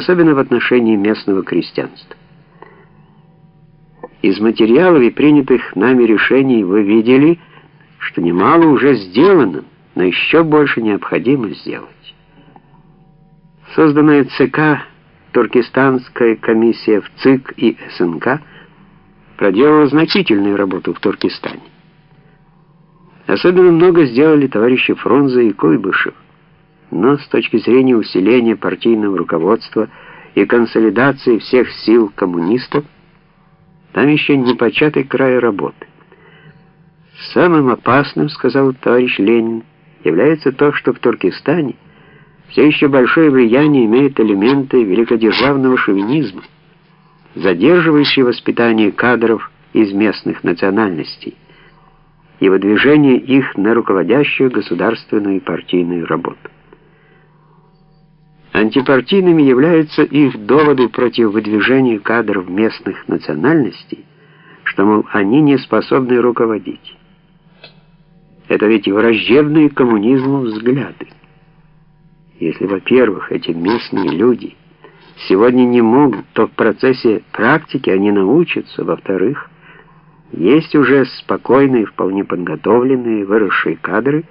особенно в отношении местного крестьянства. Из материалов и принятых нами решений вы видели, что немало уже сделано, но еще больше необходимо сделать. Созданная ЦК Туркестанская комиссия в ЦИК и СНК проделала значительную работу в Туркестане. Особенно много сделали товарищи Фрунзе и Куйбышев. Но с точки зрения усиления партийного руководства и консолидации всех сил коммунистов, там еще не початый край работы. Самым опасным, сказал товарищ Ленин, является то, что в Туркестане все еще большое влияние имеют элементы великодержавного шовинизма, задерживающие воспитание кадров из местных национальностей и выдвижение их на руководящую государственную и партийную работу. Антипартийными являются их доводы против выдвижения кадров местных национальностей, что, мол, они не способны руководить. Это ведь враждебные коммунизму взгляды. Если, во-первых, эти местные люди сегодня не могут, то в процессе практики они научатся, во-вторых, есть уже спокойные, вполне подготовленные, выросшие кадры,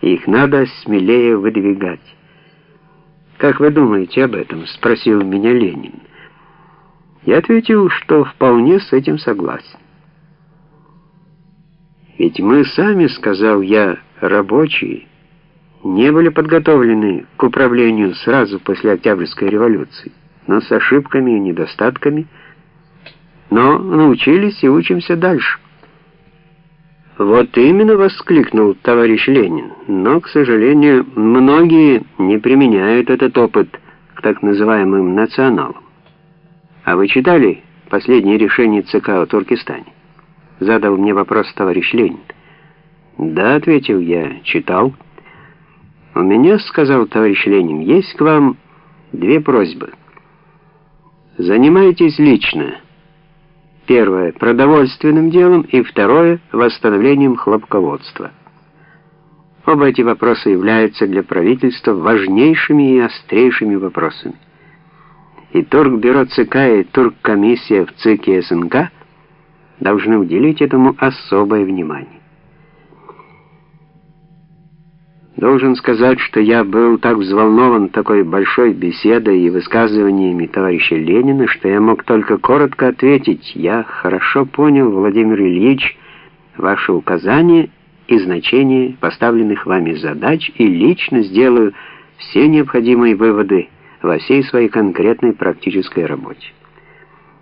и их надо смелее выдвигать. «Как вы думаете об этом?» — спросил меня Ленин. Я ответил, что вполне с этим согласен. «Ведь мы сами, — сказал я, — рабочие, не были подготовлены к управлению сразу после Октябрьской революции, но с ошибками и недостатками, но научились и учимся дальше». «Вот именно!» — воскликнул товарищ Ленин. «Но, к сожалению, многие не применяют этот опыт к так называемым националам. А вы читали последнее решение ЦК о Туркестане?» Задал мне вопрос товарищ Ленин. «Да», — ответил я, — «читал». «У меня, — сказал товарищ Ленин, — есть к вам две просьбы. Занимайтесь лично». Первое – продовольственным делом, и второе – восстановлением хлопководства. Оба эти вопроса являются для правительства важнейшими и острейшими вопросами. И Торгбюро ЦК и Тургкомиссия в ЦК СНК должны уделить этому особое внимание. Должен сказать, что я был так взволнован такой большой беседой и высказываниями товарища Ленина, что я мог только коротко ответить. Я хорошо понял, Владимир Ильич, ваши указания и значение поставленных вами задач и лично сделаю все необходимые выводы во всей своей конкретной практической работе.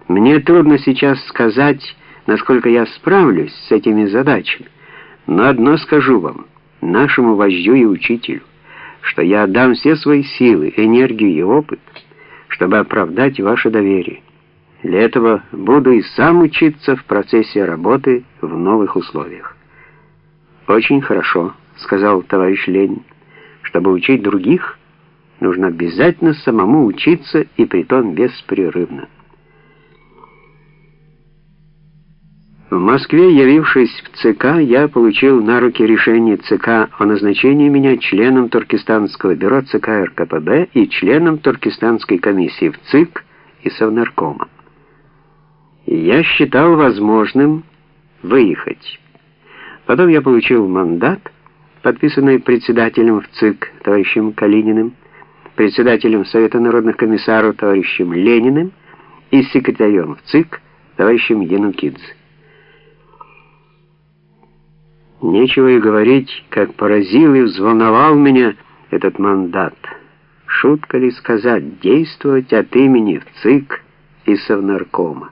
Мне трудно сейчас сказать, насколько я справлюсь с этими задачами, но одно скажу вам — нашему вождю и учителю, что я отдам все свои силы, энергию и опыт, чтобы оправдать ваше доверие. Для этого буду и сам учиться в процессе работы в новых условиях. «Очень хорошо», — сказал товарищ Ленин. «Чтобы учить других, нужно обязательно самому учиться, и притом беспрерывно». В Москве, явившись в ЦК, я получил на руки решение ЦК о назначении меня членом Туркестанского бюро ЦК РКПБ и членом Туркестанской комиссии в ЦИК и Совнаркома. Я считал возможным выехать. Потом я получил мандат, подписанный председателем в ЦИК товарищем Калининым, председателем Совета народных комиссаров товарищем Лениным и секретарем в ЦИК товарищем Янукидзе. Нечего и говорить, как поразил и взволновал меня этот мандат. Шутка ли сказать, действовать от имени в ЦИК и Совнаркома.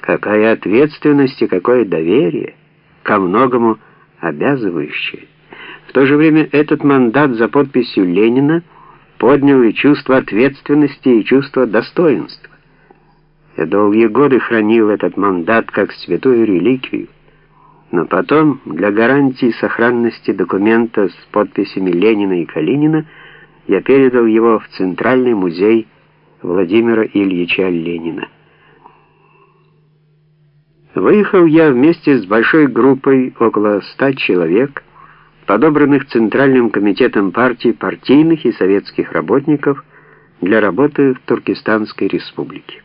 Какая ответственность и какое доверие, ко многому обязывающее. В то же время этот мандат за подписью Ленина поднял и чувство ответственности, и чувство достоинства. Я долгие годы хранил этот мандат как святую реликвию. Но потом, для гарантии сохранности документа с подписями Ленина и Калинина, я передал его в Центральный музей Владимира Ильича Ленина. Выехал я вместе с большой группой, около ста человек, подобранных Центральным комитетом партии партийных и советских работников для работы в Туркестанской республике.